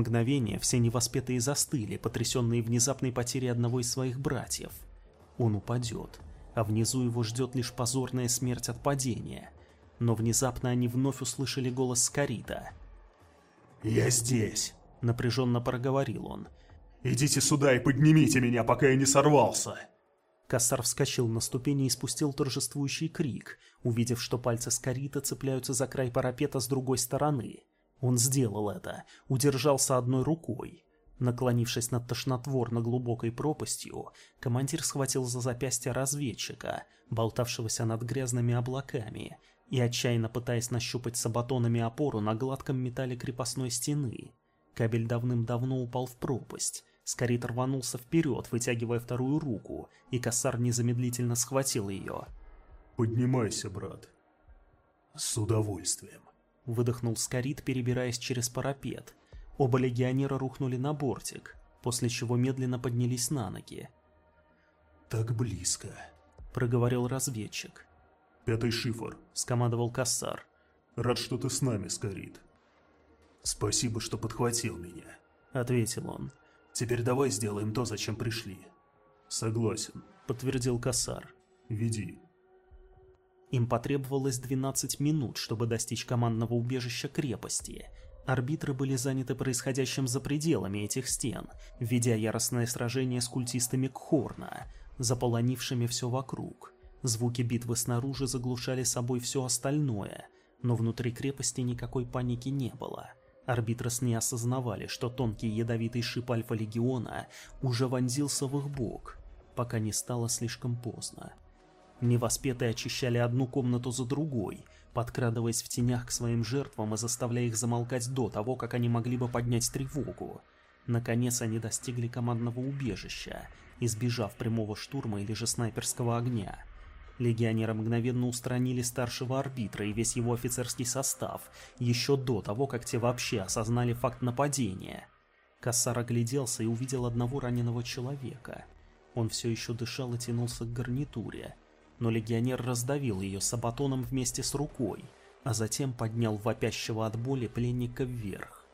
мгновение все невоспетые застыли, потрясенные внезапной потерей одного из своих братьев. Он упадет, а внизу его ждет лишь позорная смерть от падения. Но внезапно они вновь услышали голос Скорита. «Я здесь», — напряженно проговорил он. «Идите сюда и поднимите меня, пока я не сорвался!» Кассар вскочил на ступени и спустил торжествующий крик, увидев, что пальцы Скорита цепляются за край парапета с другой стороны. Он сделал это, удержался одной рукой. Наклонившись над тошнотворно глубокой пропастью, командир схватил за запястье разведчика, болтавшегося над грязными облаками, и отчаянно пытаясь нащупать сабатонами опору на гладком металле крепостной стены. Кабель давным-давно упал в пропасть. Скорит рванулся вперед, вытягивая вторую руку, и Кассар незамедлительно схватил ее. «Поднимайся, брат». «С удовольствием», — выдохнул Скорит, перебираясь через парапет, Оба легионера рухнули на бортик, после чего медленно поднялись на ноги. «Так близко», — проговорил разведчик. «Пятый шифр», — скомандовал Кассар. «Рад, что ты с нами, Скорит». «Спасибо, что подхватил меня», — ответил он. «Теперь давай сделаем то, зачем пришли». «Согласен», — подтвердил Кассар. «Веди». Им потребовалось 12 минут, чтобы достичь командного убежища крепости, Арбитры были заняты происходящим за пределами этих стен, ведя яростное сражение с культистами Кхорна, заполонившими все вокруг. Звуки битвы снаружи заглушали собой все остальное, но внутри крепости никакой паники не было. Арбитрос не осознавали, что тонкий ядовитый шип Альфа-Легиона уже вонзился в их бок, пока не стало слишком поздно. Невоспетые очищали одну комнату за другой, подкрадываясь в тенях к своим жертвам и заставляя их замолкать до того, как они могли бы поднять тревогу. Наконец они достигли командного убежища, избежав прямого штурма или же снайперского огня. Легионеры мгновенно устранили старшего арбитра и весь его офицерский состав, еще до того, как те вообще осознали факт нападения. Кассар огляделся и увидел одного раненого человека. Он все еще дышал и тянулся к гарнитуре, но легионер раздавил ее сабатоном вместе с рукой, а затем поднял вопящего от боли пленника вверх.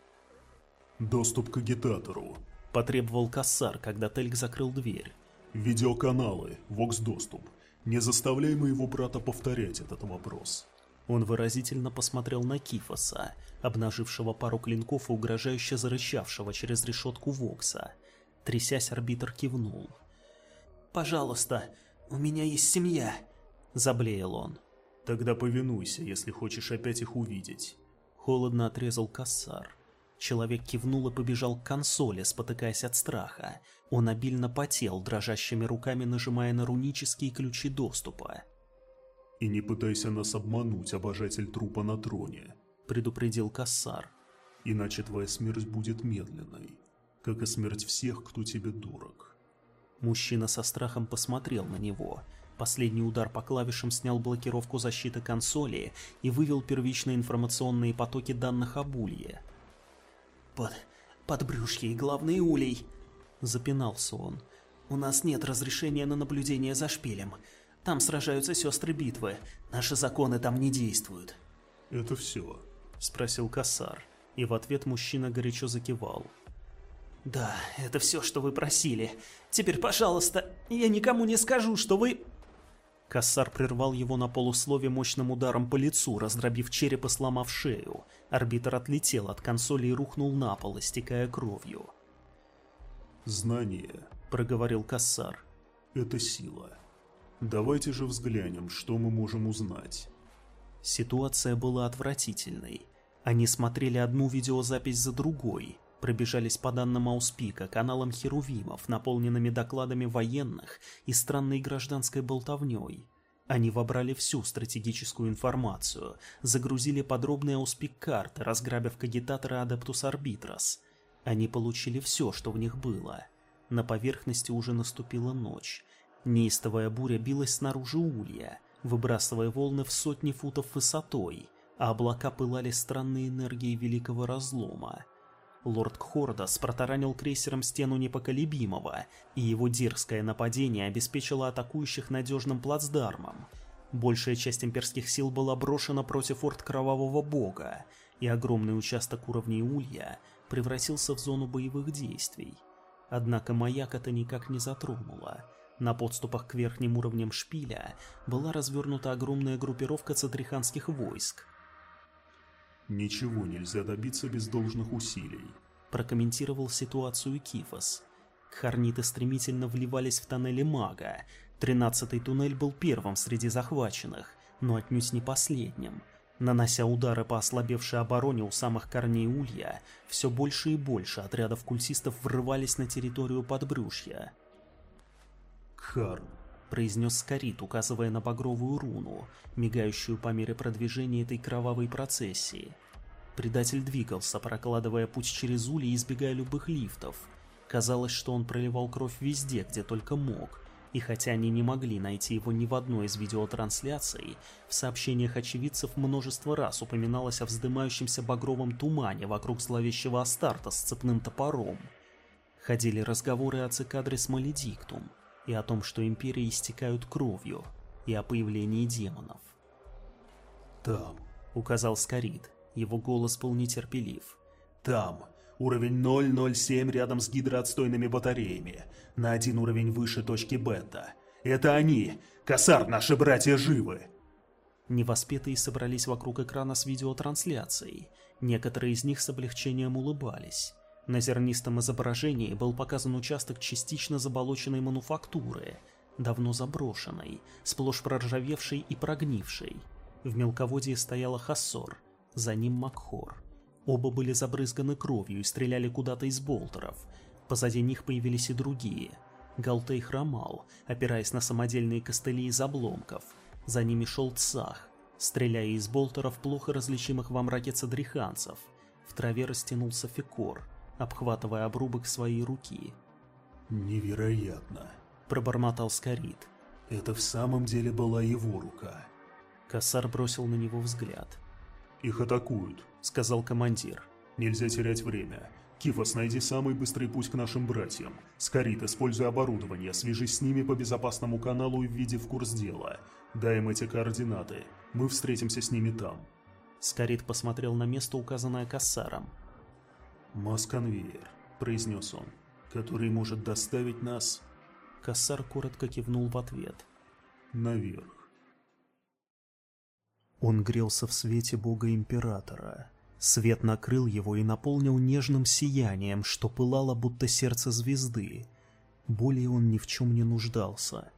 «Доступ к агитатору», — потребовал Кассар, когда Тельк закрыл дверь. «Видеоканалы, Вокс-доступ. Не заставляй моего брата повторять этот вопрос». Он выразительно посмотрел на Кифоса, обнажившего пару клинков и угрожающе зарычавшего через решетку Вокса. Трясясь, арбитр кивнул. «Пожалуйста, «У меня есть семья», — заблеял он. «Тогда повинуйся, если хочешь опять их увидеть», — холодно отрезал Кассар. Человек кивнул и побежал к консоли, спотыкаясь от страха. Он обильно потел, дрожащими руками нажимая на рунические ключи доступа. «И не пытайся нас обмануть, обожатель трупа на троне», — предупредил Кассар. «Иначе твоя смерть будет медленной, как и смерть всех, кто тебе дорог». Мужчина со страхом посмотрел на него. Последний удар по клавишам снял блокировку защиты консоли и вывел первичные информационные потоки данных об Улье. «Под... подбрюшье и главный улей!» – запинался он. «У нас нет разрешения на наблюдение за шпилем. Там сражаются сестры битвы. Наши законы там не действуют». «Это все?» – спросил Кассар. И в ответ мужчина горячо закивал. «Да, это все, что вы просили. Теперь, пожалуйста, я никому не скажу, что вы...» Кассар прервал его на полуслове мощным ударом по лицу, раздробив череп и сломав шею. Арбитр отлетел от консоли и рухнул на пол, истекая кровью. «Знание», — проговорил Кассар. «Это сила. Давайте же взглянем, что мы можем узнать». Ситуация была отвратительной. Они смотрели одну видеозапись за другой, пробежались по данным Ауспика, каналам Херувимов, наполненными докладами военных и странной гражданской болтовней. Они вобрали всю стратегическую информацию, загрузили подробные Ауспик-карты, разграбив когитаторы Адептус Арбитрос. Они получили все, что в них было. На поверхности уже наступила ночь. Неистовая буря билась снаружи улья, выбрасывая волны в сотни футов высотой, а облака пылали странной энергией Великого Разлома. Лорд Кхордас протаранил крейсером стену непоколебимого, и его дерзкое нападение обеспечило атакующих надежным плацдармом. Большая часть имперских сил была брошена против орд Кровавого Бога, и огромный участок уровней Улья превратился в зону боевых действий. Однако маяк это никак не затронуло. На подступах к верхним уровням шпиля была развернута огромная группировка цатриханских войск. «Ничего нельзя добиться без должных усилий», — прокомментировал ситуацию Кифос. Кхарниты стремительно вливались в тоннели мага. Тринадцатый туннель был первым среди захваченных, но отнюдь не последним — Нанося удары по ослабевшей обороне у самых корней улья, все больше и больше отрядов культистов врывались на территорию подбрюшья. «Кхар», — произнес Скорит, указывая на багровую руну, мигающую по мере продвижения этой кровавой процессии. Предатель двигался, прокладывая путь через и избегая любых лифтов. Казалось, что он проливал кровь везде, где только мог — и хотя они не могли найти его ни в одной из видеотрансляций, в сообщениях очевидцев множество раз упоминалось о вздымающемся багровом тумане вокруг зловещего Астарта с цепным топором. Ходили разговоры о цикадрис Маледиктум и о том, что империи истекают кровью, и о появлении демонов. «Там», — указал Скорид, его голос был нетерпелив. «Там, Уровень 007 рядом с гидроотстойными батареями. На один уровень выше точки бета. Это они! Косар, наши братья живы!» Невоспетые собрались вокруг экрана с видеотрансляцией. Некоторые из них с облегчением улыбались. На зернистом изображении был показан участок частично заболоченной мануфактуры, давно заброшенной, сплошь проржавевшей и прогнившей. В мелководье стояла Хассор, за ним Макхор. Оба были забрызганы кровью и стреляли куда-то из болтеров. Позади них появились и другие. Галтей хромал, опираясь на самодельные костыли из обломков. За ними шел Цах, стреляя из болтеров плохо различимых во мраке цадриханцев. В траве растянулся Фекор, обхватывая обрубок своей руки. «Невероятно!» – пробормотал Скорит. «Это в самом деле была его рука». Кассар бросил на него взгляд. «Их атакуют», — сказал командир. «Нельзя терять время. Кифос, найди самый быстрый путь к нашим братьям. Скорит, используй оборудование, свяжись с ними по безопасному каналу и введи в курс дела. Дай им эти координаты. Мы встретимся с ними там». Скорит посмотрел на место, указанное Кассаром. «Масс-конвейер», — произнес он, — «который может доставить нас...» Кассар коротко кивнул в ответ. «Наверх». Он грелся в свете бога императора. Свет накрыл его и наполнил нежным сиянием, что пылало будто сердце звезды. Более он ни в чем не нуждался.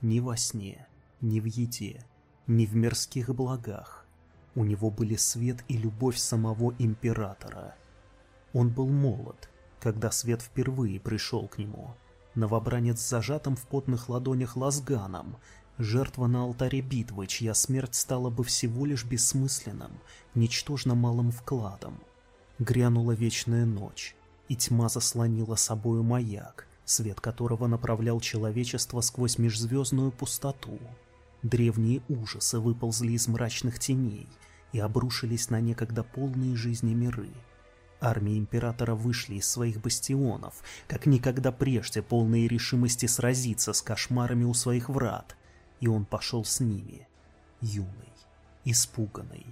Ни во сне, ни в еде, ни в мирских благах. У него были свет и любовь самого императора. Он был молод, когда свет впервые пришел к нему. Новобранец с зажатым в потных ладонях лазганом, Жертва на алтаре битвы, чья смерть стала бы всего лишь бессмысленным, ничтожно малым вкладом. Грянула вечная ночь, и тьма заслонила собою маяк, свет которого направлял человечество сквозь межзвездную пустоту. Древние ужасы выползли из мрачных теней и обрушились на некогда полные жизни миры. Армии Императора вышли из своих бастионов, как никогда прежде полные решимости сразиться с кошмарами у своих врат — и он пошел с ними, юный, испуганный.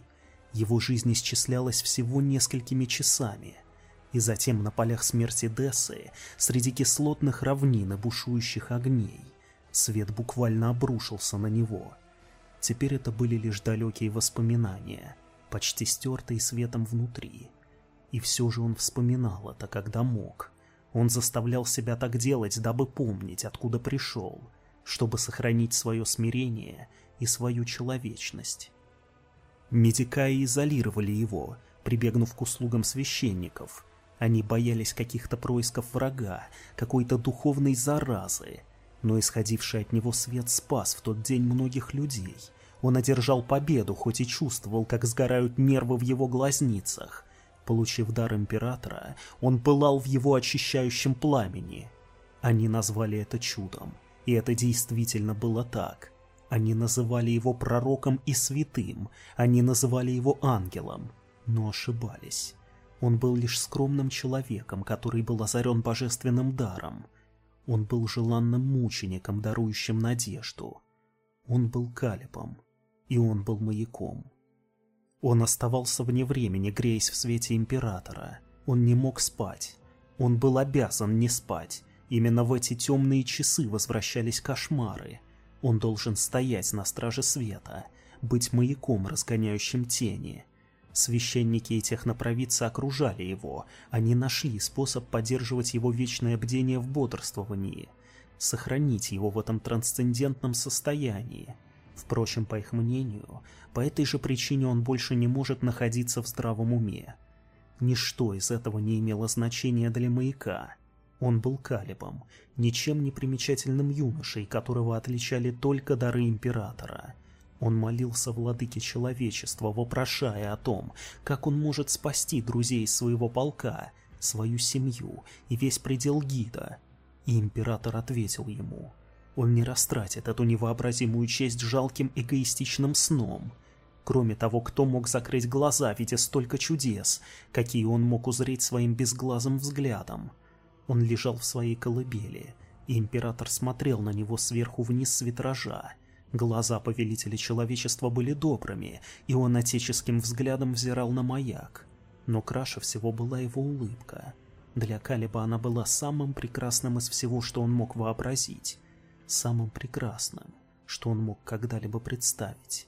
Его жизнь исчислялась всего несколькими часами, и затем на полях смерти Дессы, среди кислотных равнин и бушующих огней, свет буквально обрушился на него. Теперь это были лишь далекие воспоминания, почти стертые светом внутри. И все же он вспоминал это, когда мог. Он заставлял себя так делать, дабы помнить, откуда пришел — чтобы сохранить свое смирение и свою человечность. Медикаи изолировали его, прибегнув к услугам священников. Они боялись каких-то происков врага, какой-то духовной заразы, но исходивший от него свет спас в тот день многих людей. Он одержал победу, хоть и чувствовал, как сгорают нервы в его глазницах. Получив дар императора, он пылал в его очищающем пламени. Они назвали это чудом. И это действительно было так. Они называли его пророком и святым, они называли его ангелом, но ошибались. Он был лишь скромным человеком, который был озарен божественным даром. Он был желанным мучеником, дарующим надежду. Он был калипом, и он был маяком. Он оставался вне времени, греясь в свете императора. Он не мог спать. Он был обязан не спать. Именно в эти темные часы возвращались кошмары. Он должен стоять на страже света, быть маяком, разгоняющим тени. Священники и технопровидцы окружали его, они нашли способ поддерживать его вечное бдение в бодрствовании, сохранить его в этом трансцендентном состоянии. Впрочем, по их мнению, по этой же причине он больше не может находиться в здравом уме. Ничто из этого не имело значения для маяка. Он был Калибом, ничем не примечательным юношей, которого отличали только дары Императора. Он молился владыке человечества, вопрошая о том, как он может спасти друзей своего полка, свою семью и весь предел гида. И Император ответил ему. Он не растратит эту невообразимую честь жалким эгоистичным сном – Кроме того, кто мог закрыть глаза, видя столько чудес, какие он мог узреть своим безглазым взглядом? Он лежал в своей колыбели, и император смотрел на него сверху вниз с витража. Глаза повелителя человечества были добрыми, и он отеческим взглядом взирал на маяк. Но краше всего была его улыбка. Для Калиба она была самым прекрасным из всего, что он мог вообразить. Самым прекрасным, что он мог когда-либо представить.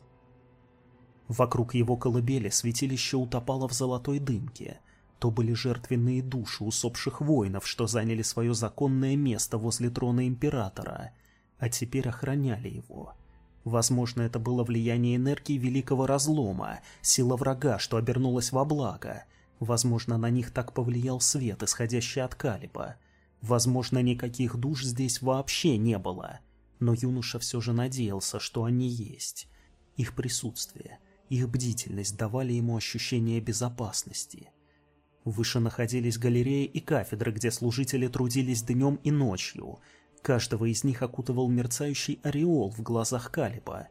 Вокруг его колыбели святилище утопало в золотой дымке. То были жертвенные души усопших воинов, что заняли свое законное место возле трона императора, а теперь охраняли его. Возможно, это было влияние энергии Великого Разлома, сила врага, что обернулась во благо. Возможно, на них так повлиял свет, исходящий от Калиба. Возможно, никаких душ здесь вообще не было. Но юноша все же надеялся, что они есть. Их присутствие, их бдительность давали ему ощущение безопасности. Выше находились галереи и кафедры, где служители трудились днем и ночью. Каждого из них окутывал мерцающий ореол в глазах Калиба.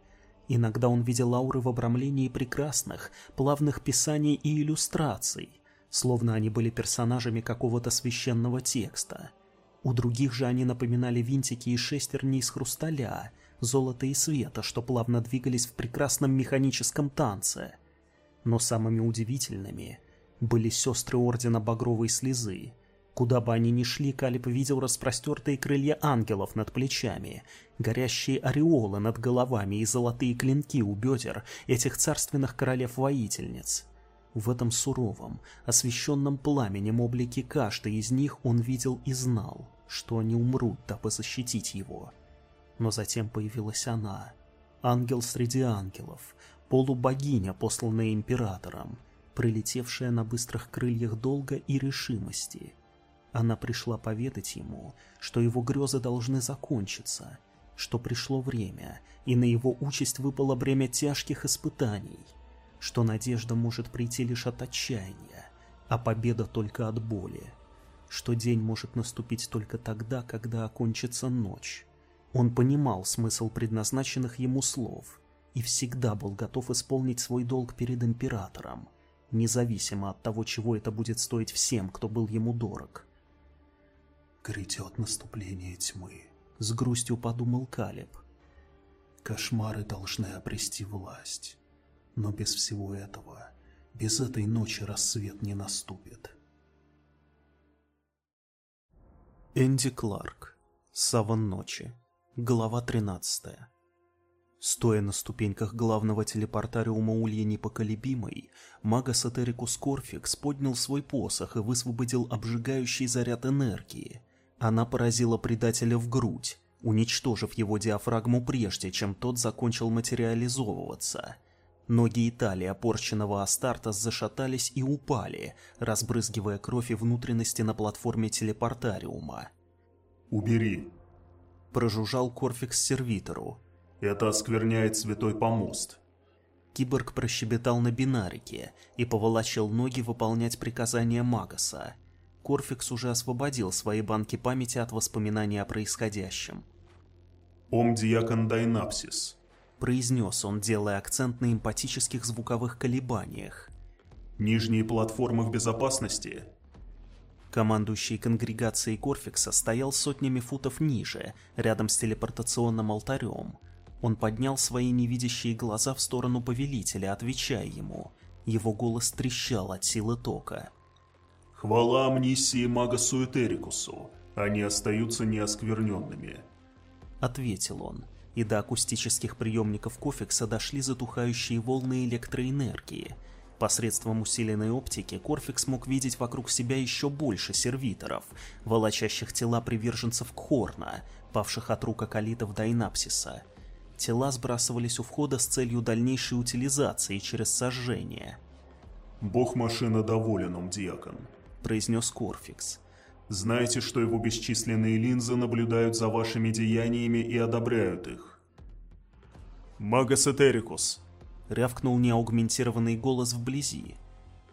Иногда он видел ауры в обрамлении прекрасных, плавных писаний и иллюстраций, словно они были персонажами какого-то священного текста. У других же они напоминали винтики и шестерни из хрусталя — золота и света, что плавно двигались в прекрасном механическом танце. Но самыми удивительными были сестры Ордена Багровой Слезы. Куда бы они ни шли, Калип видел распростертые крылья ангелов над плечами, горящие ореолы над головами и золотые клинки у бедер этих царственных королев-воительниц. В этом суровом, освещенном пламенем облике каждой из них он видел и знал, что они умрут, дабы защитить его. Но затем появилась она, ангел среди ангелов, полубогиня, посланная императором, прилетевшая на быстрых крыльях долга и решимости. Она пришла поведать ему, что его грезы должны закончиться, что пришло время, и на его участь выпало бремя тяжких испытаний, что надежда может прийти лишь от отчаяния, а победа только от боли, что день может наступить только тогда, когда окончится ночь, он понимал смысл предназначенных ему слов и всегда был готов исполнить свой долг перед императором, независимо от того, чего это будет стоить всем, кто был ему дорог. «Грядет наступление тьмы», — с грустью подумал Калеб. «Кошмары должны обрести власть, но без всего этого, без этой ночи рассвет не наступит». Энди Кларк. Саван ночи. Глава 13. Стоя на ступеньках главного телепортариума Улья Непоколебимой, Магас Этерикус Корфикс поднял свой посох и высвободил обжигающий заряд энергии. Она поразила предателя в грудь, уничтожив его диафрагму прежде, чем тот закончил материализовываться. Ноги Италии, опорченного Астартес, зашатались и упали, разбрызгивая кровь и внутренности на платформе телепортариума. «Убери!» прожужжал Корфикс сервитору. «Это оскверняет святой помост». Киборг прощебетал на бинарике и поволочил ноги выполнять приказания Магаса. Корфикс уже освободил свои банки памяти от воспоминаний о происходящем. «Ом диакон дайнапсис», — произнес он, делая акцент на эмпатических звуковых колебаниях. «Нижние платформы в безопасности Командующий конгрегацией Корфикса стоял сотнями футов ниже, рядом с телепортационным алтарем. Он поднял свои невидящие глаза в сторону повелителя, отвечая ему. Его голос трещал от силы тока. Хвала амнисии мага Суэтерикусу. Они остаются неоскверненными. Ответил он, и до акустических приемников Кофикса дошли затухающие волны электроэнергии. Посредством усиленной оптики Корфикс мог видеть вокруг себя еще больше сервиторов, волочащих тела приверженцев Кхорна, павших от рук акалитов Дайнапсиса. Тела сбрасывались у входа с целью дальнейшей утилизации через сожжение. «Бог-машина доволен, ум Диакон», — произнес Корфикс. «Знаете, что его бесчисленные линзы наблюдают за вашими деяниями и одобряют их?» «Магас Этерикус», — рявкнул неаугментированный голос вблизи.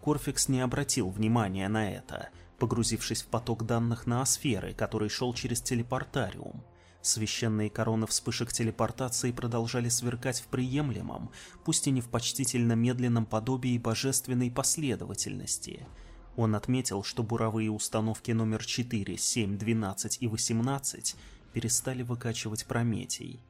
Корфикс не обратил внимания на это, погрузившись в поток данных на асферы, который шел через телепортариум. Священные короны вспышек телепортации продолжали сверкать в приемлемом, пусть и не в почтительно медленном подобии божественной последовательности. Он отметил, что буровые установки номер 4, 7, 12 и 18 перестали выкачивать Прометий.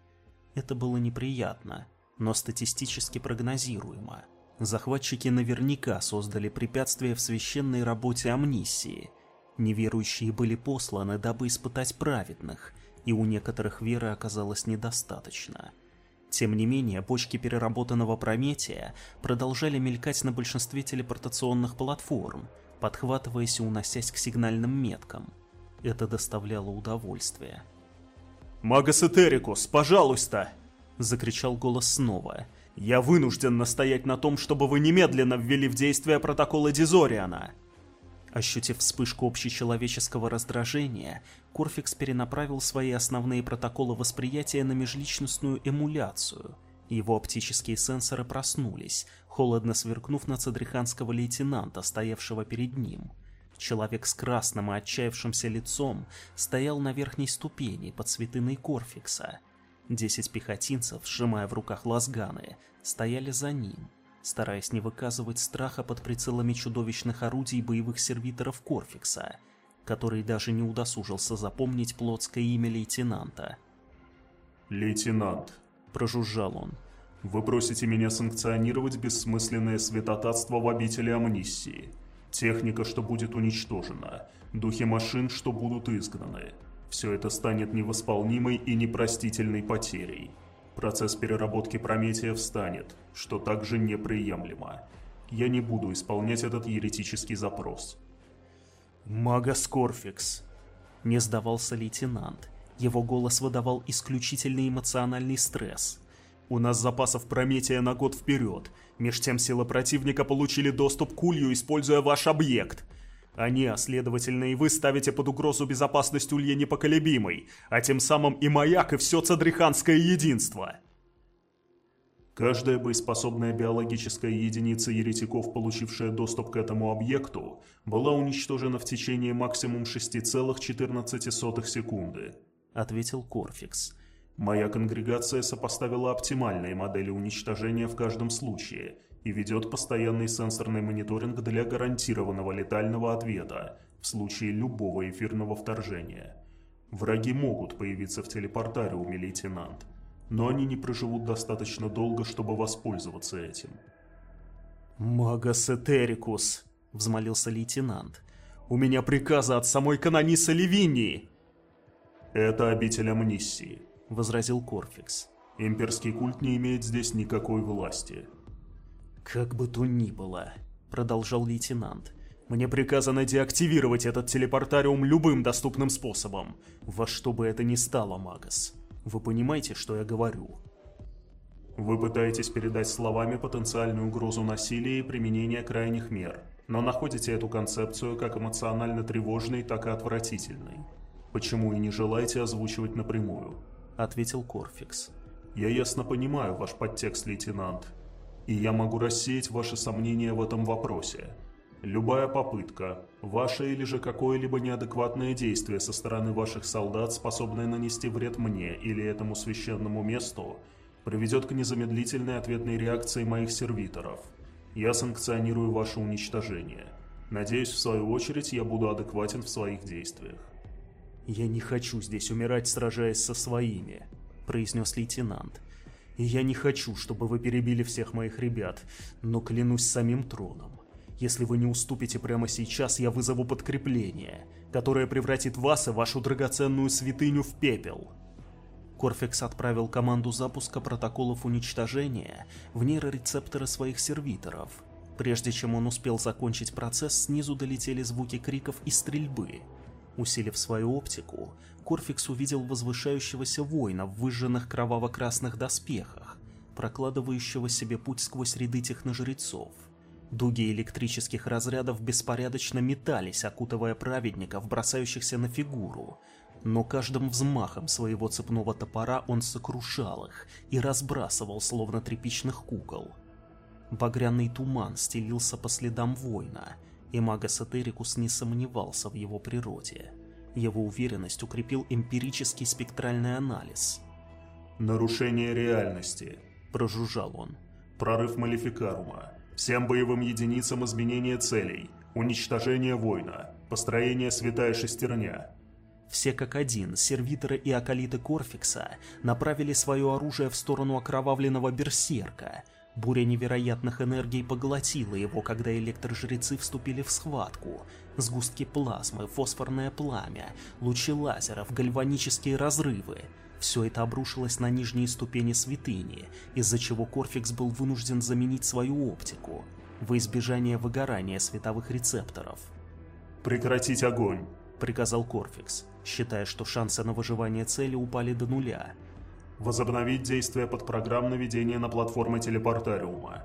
Это было неприятно, но статистически прогнозируемо. Захватчики наверняка создали препятствия в священной работе амнисии. Неверующие были посланы, дабы испытать праведных, и у некоторых веры оказалось недостаточно. Тем не менее, бочки переработанного Прометия продолжали мелькать на большинстве телепортационных платформ, подхватываясь и уносясь к сигнальным меткам. Это доставляло удовольствие. «Магас Этерикус, пожалуйста!» — закричал голос снова. «Я вынужден настоять на том, чтобы вы немедленно ввели в действие протоколы Дизориана!» Ощутив вспышку общечеловеческого раздражения, Корфикс перенаправил свои основные протоколы восприятия на межличностную эмуляцию. Его оптические сенсоры проснулись, холодно сверкнув на цадриханского лейтенанта, стоявшего перед ним. Человек с красным и отчаявшимся лицом стоял на верхней ступени под святыной Корфикса. Десять пехотинцев, сжимая в руках лазганы, стояли за ним — стараясь не выказывать страха под прицелами чудовищных орудий боевых сервиторов Корфикса, который даже не удосужился запомнить плотское имя лейтенанта. «Лейтенант», — прожужжал он, — «вы просите меня санкционировать бессмысленное святотатство в обители амнистии, техника, что будет уничтожена, духи машин, что будут изгнаны. Все это станет невосполнимой и непростительной потерей». Процесс переработки Прометия встанет, что также неприемлемо. Я не буду исполнять этот еретический запрос. «Мага Скорфикс!» Не сдавался лейтенант. Его голос выдавал исключительный эмоциональный стресс. «У нас запасов Прометия на год вперед. Меж тем силы противника получили доступ к улью, используя ваш объект. Они, а следовательно и вы, ставите под угрозу безопасность Улья непоколебимой, а тем самым и маяк, и все цадриханское единство. Каждая боеспособная биологическая единица еретиков, получившая доступ к этому объекту, была уничтожена в течение максимум 6,14 секунды, ответил Корфикс. Моя конгрегация сопоставила оптимальные модели уничтожения в каждом случае – и ведет постоянный сенсорный мониторинг для гарантированного летального ответа в случае любого эфирного вторжения. Враги могут появиться в телепортариуме, лейтенант, но они не проживут достаточно долго, чтобы воспользоваться этим. «Магас Этерикус!» — взмолился лейтенант. «У меня приказы от самой канониса Левинии!» «Это обитель амнисии», — возразил Корфикс. «Имперский культ не имеет здесь никакой власти». «Как бы то ни было», — продолжал лейтенант, — «мне приказано деактивировать этот телепортариум любым доступным способом, во что бы это ни стало, Магас. Вы понимаете, что я говорю?» Вы пытаетесь передать словами потенциальную угрозу насилия и применения крайних мер, но находите эту концепцию как эмоционально тревожной, так и отвратительной. Почему и не желаете озвучивать напрямую? Ответил Корфикс. Я ясно понимаю ваш подтекст, лейтенант, и я могу рассеять ваши сомнения в этом вопросе. Любая попытка, ваше или же какое-либо неадекватное действие со стороны ваших солдат, способное нанести вред мне или этому священному месту, приведет к незамедлительной ответной реакции моих сервиторов. Я санкционирую ваше уничтожение. Надеюсь, в свою очередь, я буду адекватен в своих действиях. «Я не хочу здесь умирать, сражаясь со своими», — произнес лейтенант. И я не хочу, чтобы вы перебили всех моих ребят, но клянусь самим троном. Если вы не уступите прямо сейчас, я вызову подкрепление, которое превратит вас и вашу драгоценную святыню в пепел. Корфикс отправил команду запуска протоколов уничтожения в нейрорецепторы своих сервиторов. Прежде чем он успел закончить процесс, снизу долетели звуки криков и стрельбы. Усилив свою оптику, Корфикс увидел возвышающегося воина в выжженных кроваво-красных доспехах, прокладывающего себе путь сквозь ряды техножрецов. Дуги электрических разрядов беспорядочно метались, окутывая праведников, бросающихся на фигуру, но каждым взмахом своего цепного топора он сокрушал их и разбрасывал, словно тряпичных кукол. Багряный туман стелился по следам воина, и Магас Этерикус не сомневался в его природе. Его уверенность укрепил эмпирический спектральный анализ. «Нарушение реальности», – прожужжал он. «Прорыв Малификарума. Всем боевым единицам изменение целей, уничтожение воина, построение святая шестерня. Все как один, сервиторы и акалиты Корфикса направили свое оружие в сторону окровавленного берсерка. Буря невероятных энергий поглотила его, когда электрожрецы вступили в схватку. Сгустки плазмы, фосфорное пламя, лучи лазеров, гальванические разрывы — все это обрушилось на нижние ступени святыни, из-за чего Корфикс был вынужден заменить свою оптику, во избежание выгорания световых рецепторов. «Прекратить огонь!» — приказал Корфикс, считая, что шансы на выживание цели упали до нуля. «Возобновить действие под программ наведения на платформы телепортариума».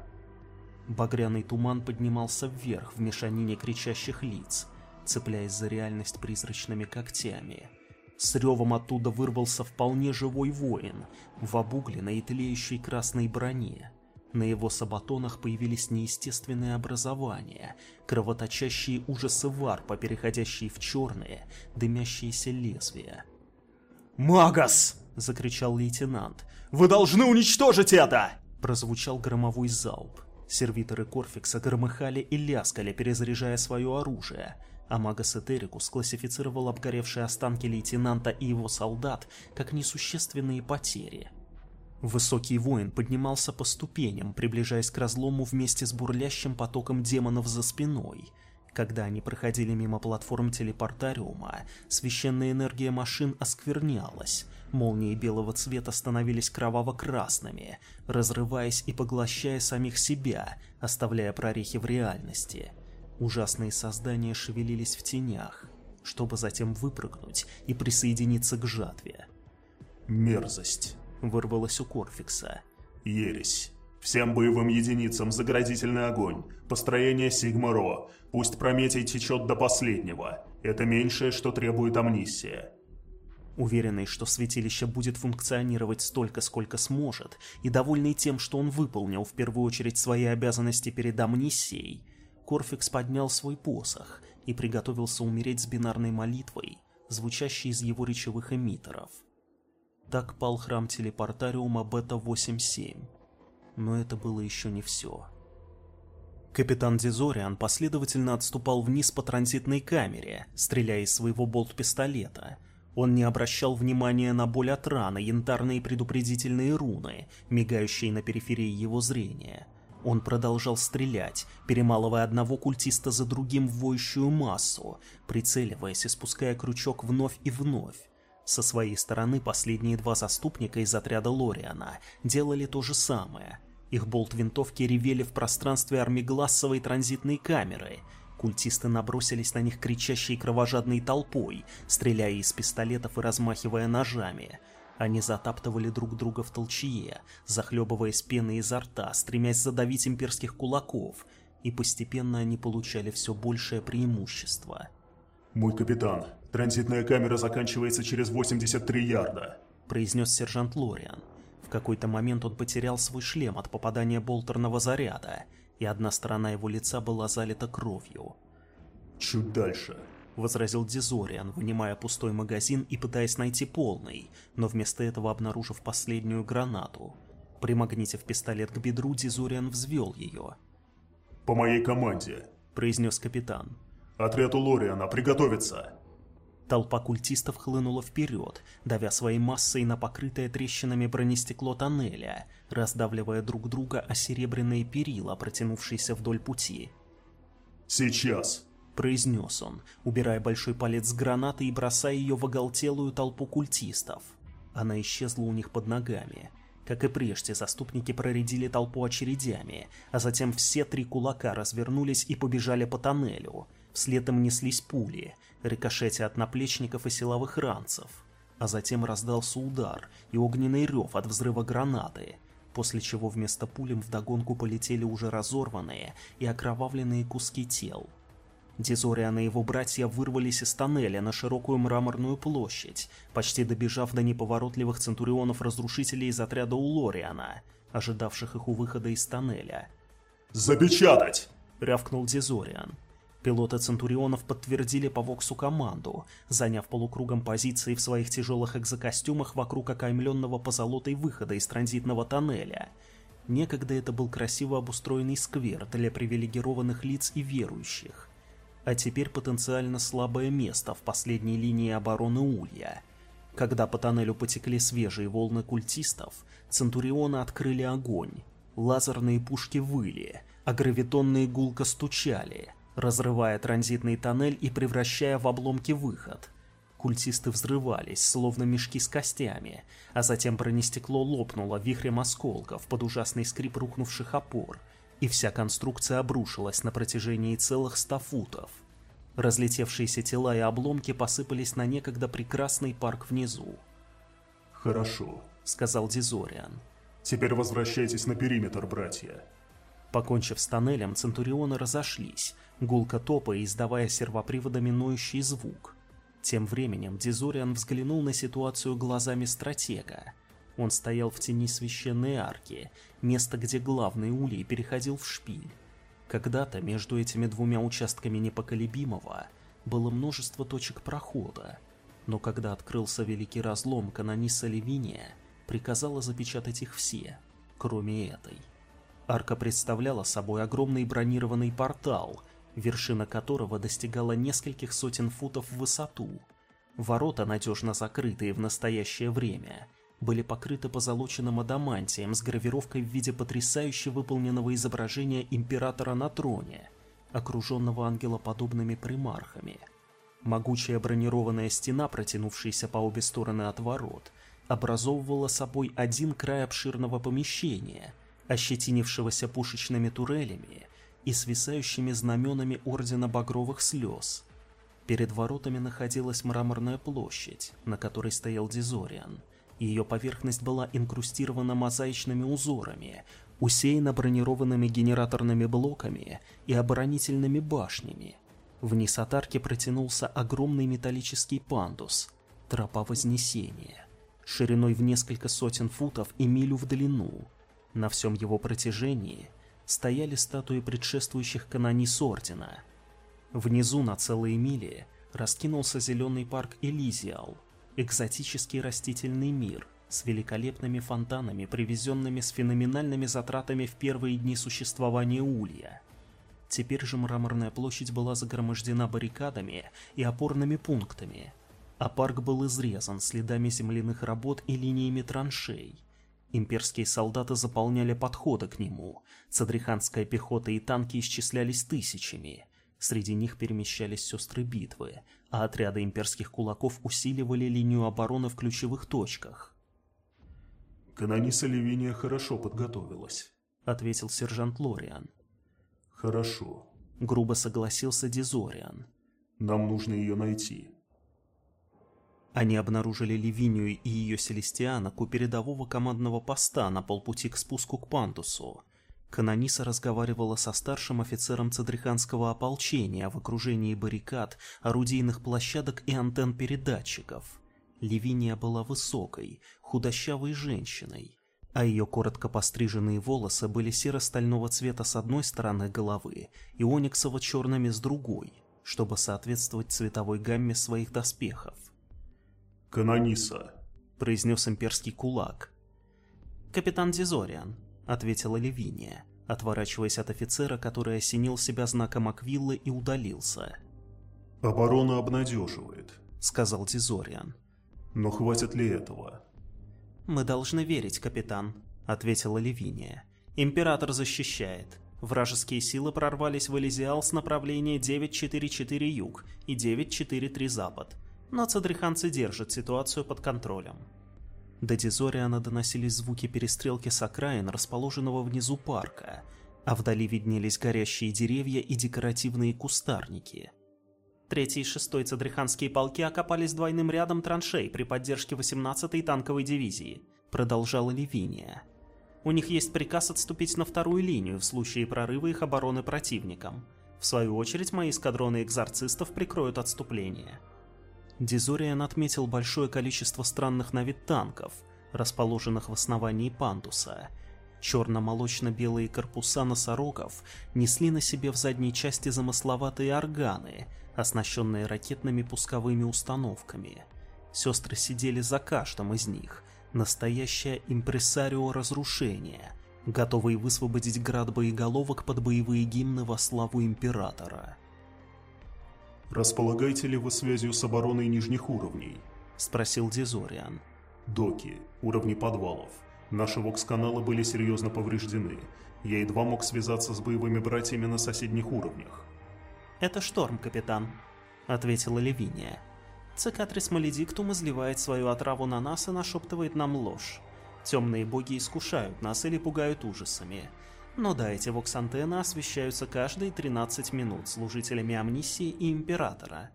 Багряный туман поднимался вверх в мешанине кричащих лиц, цепляясь за реальность призрачными когтями — с ревом оттуда вырвался вполне живой воин в обугленной и тлеющей красной броне. На его сабатонах появились неестественные образования, кровоточащие ужасы варпа, переходящие в черные, дымящиеся лезвия. «Магас!» — закричал лейтенант. «Вы должны уничтожить это!» Прозвучал громовой залп. Сервиторы Корфикса громыхали и ляскали, перезаряжая свое оружие — а Магас Этерикус классифицировал обгоревшие останки лейтенанта и его солдат как несущественные потери. Высокий воин поднимался по ступеням, приближаясь к разлому вместе с бурлящим потоком демонов за спиной. Когда они проходили мимо платформ телепортариума, священная энергия машин осквернялась, молнии белого цвета становились кроваво-красными, разрываясь и поглощая самих себя, оставляя прорехи в реальности – Ужасные создания шевелились в тенях, чтобы затем выпрыгнуть и присоединиться к жатве. «Мерзость!» — вырвалось у Корфикса. «Ересь! Всем боевым единицам заградительный огонь! Построение Сигма-Ро! Пусть Прометей течет до последнего! Это меньшее, что требует амнисия!» Уверенный, что святилище будет функционировать столько, сколько сможет, и довольный тем, что он выполнил в первую очередь свои обязанности перед амнисией, Корфикс поднял свой посох и приготовился умереть с бинарной молитвой, звучащей из его речевых эмиттеров. Так пал храм телепортариума Бета-87. Но это было еще не все. Капитан Дизориан последовательно отступал вниз по транзитной камере, стреляя из своего болт-пистолета. Он не обращал внимания на боль от раны, янтарные предупредительные руны, мигающие на периферии его зрения — он продолжал стрелять, перемалывая одного культиста за другим в воющую массу, прицеливаясь и спуская крючок вновь и вновь. Со своей стороны последние два заступника из отряда Лориана делали то же самое. Их болт-винтовки ревели в пространстве армиглассовой транзитной камеры. Культисты набросились на них кричащей кровожадной толпой, стреляя из пистолетов и размахивая ножами — они затаптывали друг друга в толчье, захлебываясь пеной изо рта, стремясь задавить имперских кулаков, и постепенно они получали все большее преимущество. «Мой капитан, транзитная камера заканчивается через 83 ярда», — произнес сержант Лориан. В какой-то момент он потерял свой шлем от попадания болтерного заряда, и одна сторона его лица была залита кровью. «Чуть дальше», — возразил Дизориан, вынимая пустой магазин и пытаясь найти полный, но вместо этого обнаружив последнюю гранату. Примагнитив пистолет к бедру, Дизориан взвел ее. «По моей команде», — произнес капитан. «Отряд у Лориана, приготовиться!» Толпа культистов хлынула вперед, давя своей массой на покрытое трещинами бронестекло тоннеля, раздавливая друг друга о серебряные перила, протянувшиеся вдоль пути. «Сейчас!» — произнес он, убирая большой палец с гранаты и бросая ее в оголтелую толпу культистов. Она исчезла у них под ногами. Как и прежде, заступники проредили толпу очередями, а затем все три кулака развернулись и побежали по тоннелю. Вслед им неслись пули, рикошетя от наплечников и силовых ранцев. А затем раздался удар и огненный рев от взрыва гранаты, после чего вместо пулем вдогонку полетели уже разорванные и окровавленные куски тел. Дизориан и его братья вырвались из тоннеля на широкую мраморную площадь, почти добежав до неповоротливых центурионов-разрушителей из отряда Улориана, ожидавших их у выхода из тоннеля. «Запечатать!» — рявкнул Дизориан. Пилоты Центурионов подтвердили по Воксу команду, заняв полукругом позиции в своих тяжелых экзокостюмах вокруг окаймленного позолотой выхода из транзитного тоннеля. Некогда это был красиво обустроенный сквер для привилегированных лиц и верующих а теперь потенциально слабое место в последней линии обороны Улья. Когда по тоннелю потекли свежие волны культистов, Центурионы открыли огонь. Лазерные пушки выли, а гравитонные гулко стучали, разрывая транзитный тоннель и превращая в обломки выход. Культисты взрывались, словно мешки с костями, а затем бронестекло лопнуло вихрем осколков под ужасный скрип рухнувших опор — и вся конструкция обрушилась на протяжении целых ста футов. Разлетевшиеся тела и обломки посыпались на некогда прекрасный парк внизу. «Хорошо», — сказал Дизориан. «Теперь возвращайтесь на периметр, братья». Покончив с тоннелем, Центурионы разошлись, гулко топая, издавая сервоприводами ноющий звук. Тем временем Дизориан взглянул на ситуацию глазами стратега — он стоял в тени священной арки, место, где главный улей переходил в шпиль. Когда-то между этими двумя участками непоколебимого было множество точек прохода, но когда открылся великий разлом, канониса Левиния приказала запечатать их все, кроме этой. Арка представляла собой огромный бронированный портал, вершина которого достигала нескольких сотен футов в высоту. Ворота, надежно закрытые в настоящее время, были покрыты позолоченным адамантием с гравировкой в виде потрясающе выполненного изображения императора на троне, окруженного ангелоподобными примархами. Могучая бронированная стена, протянувшаяся по обе стороны от ворот, образовывала собой один край обширного помещения, ощетинившегося пушечными турелями и свисающими знаменами Ордена Багровых Слез. Перед воротами находилась мраморная площадь, на которой стоял Дизориан — ее поверхность была инкрустирована мозаичными узорами, усеяна бронированными генераторными блоками и оборонительными башнями. Вниз от арки протянулся огромный металлический пандус, тропа Вознесения, шириной в несколько сотен футов и милю в длину. На всем его протяжении стояли статуи предшествующих канонис Ордена. Внизу на целые мили раскинулся зеленый парк Элизиал, экзотический растительный мир с великолепными фонтанами, привезенными с феноменальными затратами в первые дни существования Улья. Теперь же мраморная площадь была загромождена баррикадами и опорными пунктами, а парк был изрезан следами земляных работ и линиями траншей. Имперские солдаты заполняли подходы к нему, цадриханская пехота и танки исчислялись тысячами, Среди них перемещались сестры битвы, а отряды имперских кулаков усиливали линию обороны в ключевых точках. «Канониса Левиния хорошо подготовилась», — ответил сержант Лориан. «Хорошо», — грубо согласился Дизориан. «Нам нужно ее найти». Они обнаружили Ливинию и ее Селестианок у передового командного поста на полпути к спуску к Пандусу, Канониса разговаривала со старшим офицером цадриханского ополчения в окружении баррикад, орудийных площадок и антенн-передатчиков. Ливиния была высокой, худощавой женщиной, а ее коротко постриженные волосы были серо-стального цвета с одной стороны головы и ониксово-черными с другой, чтобы соответствовать цветовой гамме своих доспехов. «Канониса», — произнес имперский кулак. «Капитан Дизориан», — ответила Левиния, отворачиваясь от офицера, который осенил себя знаком Аквиллы и удалился. «Оборона обнадеживает», — сказал Дизориан. «Но хватит ли этого?» «Мы должны верить, капитан», — ответила Левиния. «Император защищает. Вражеские силы прорвались в Элизиал с направления 944 юг и 943 запад, но цадриханцы держат ситуацию под контролем. До Дизориана доносились звуки перестрелки с окраин, расположенного внизу парка, а вдали виднелись горящие деревья и декоративные кустарники. Третий и шестой цадриханские полки окопались двойным рядом траншей при поддержке 18-й танковой дивизии, продолжала Ливиния. У них есть приказ отступить на вторую линию в случае прорыва их обороны противником. В свою очередь, мои эскадроны экзорцистов прикроют отступление. Дизориан отметил большое количество странных на вид танков, расположенных в основании пандуса. Черно-молочно-белые корпуса носорогов несли на себе в задней части замысловатые органы, оснащенные ракетными пусковыми установками. Сестры сидели за каждым из них, Настоящее импрессарио разрушения, готовый высвободить град боеголовок под боевые гимны во славу Императора. «Располагаете ли вы связью с обороной нижних уровней?» — спросил Дизориан. «Доки, уровни подвалов. Наши вокс-каналы были серьезно повреждены. Я едва мог связаться с боевыми братьями на соседних уровнях». «Это шторм, капитан», — ответила Левиния. Цикатрис Маледиктум изливает свою отраву на нас и нашептывает нам ложь. Темные боги искушают нас или пугают ужасами. Но да, эти воксантены освещаются каждые 13 минут служителями Амнисии и Императора.